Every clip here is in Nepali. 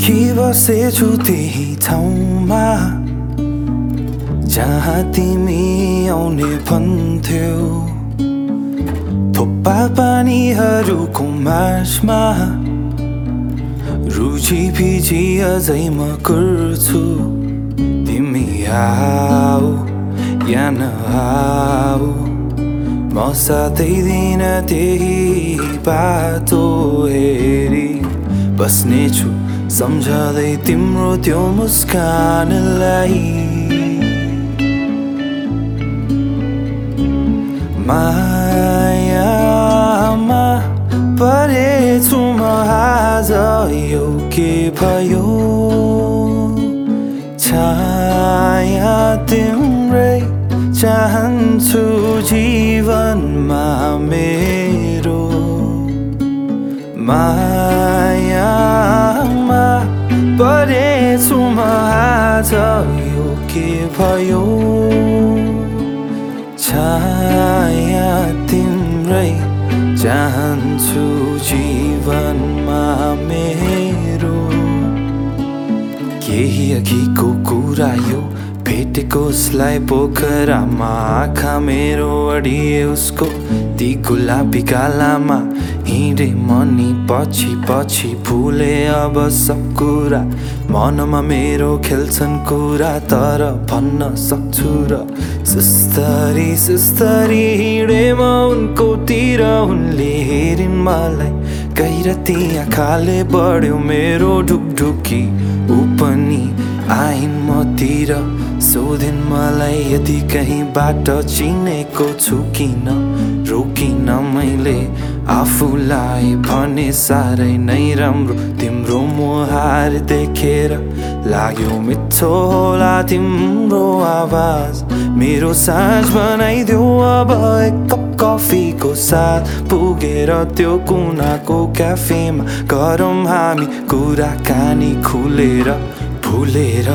बसेछु त्यही ठाउँमा जहाँ तिमी आउने भन्थ्यौ। थोप्पा पानीहरूको मासमा रुचि फिजी अझै म गर्छु तिमी आऊ या नआऊ। म साथै दिन त्यही बाटो हेरी बस्नेछु। सम्झँदै तिम्रो त्यो मुस्कानलाई मायामा परेछु म आज के भयो? छाया तिम्रै चाहन्छु जीवनमा मेरो। आज के भयो? छाया तिम्रै चाहन्छु जीवनमा मेरो। केही अघिको कुरा यो भेटेको उसलाई पोखरामा आँखा मेरो अडिए उसको ती गुलाबी गालामा हिँडे मनी पछि पछि भुले अब सब कुरा। मनमा मेरो खेल्छन् कुरा तर भन्न सक्छु र सुस्तरी सुस्तरी हिँडे म उनको तिर उनले हेरिन् मलाई। गहिरती आँखाले बढ्यो मेरो ढुकढुकी। ऊ पनि आइन् मतिर सोधिन् मलाई यदि कहीँ बाटो चिनेको छु किन? रोकिन मैले आफूलाई भने साह्रै नै राम्रो। तिम्रो मुहार देखेर लाग्यो मिठो होला तिम्रो आवाज। मेरो साँझ बनाइदेऊ अब एक कप कफीको साथ। पुगेर त्यो कुनाको क्याफेमा गरौँ हामी कुराकानी खुलेर। भुलेर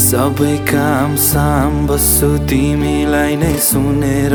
सबै काम साम बस्छु तिमीलाई नै सुनेर।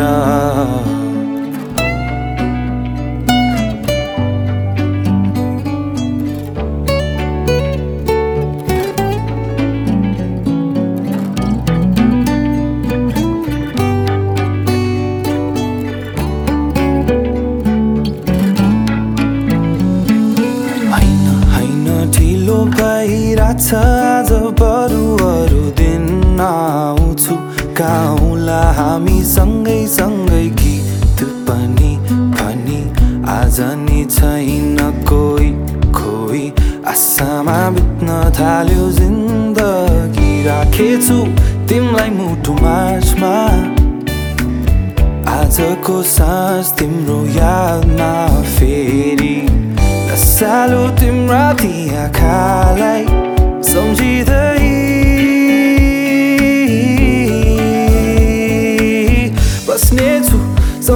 भइरहेछ आज बरु अरू दिन आउँछु। गाउँला हामी सँगै सँगै गीत पनि भनी आज नि छैन कोही खोइ आशामा बित्न थाल्यो जिन्दगी। राखेछु तिमीलाई मुटु माझमा। आजको सास तिम्रो यादमा फेरि। सालो तिम्रा ती आँखालाई